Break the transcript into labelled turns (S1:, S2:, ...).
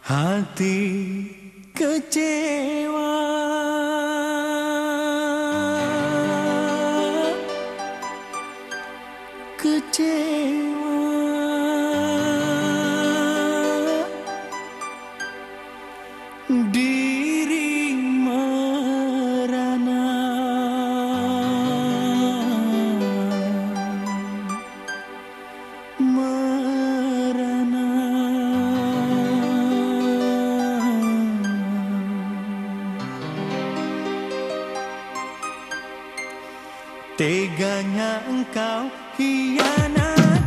S1: Hati kecewa. Kecewa. Diri Teganya engkau hianat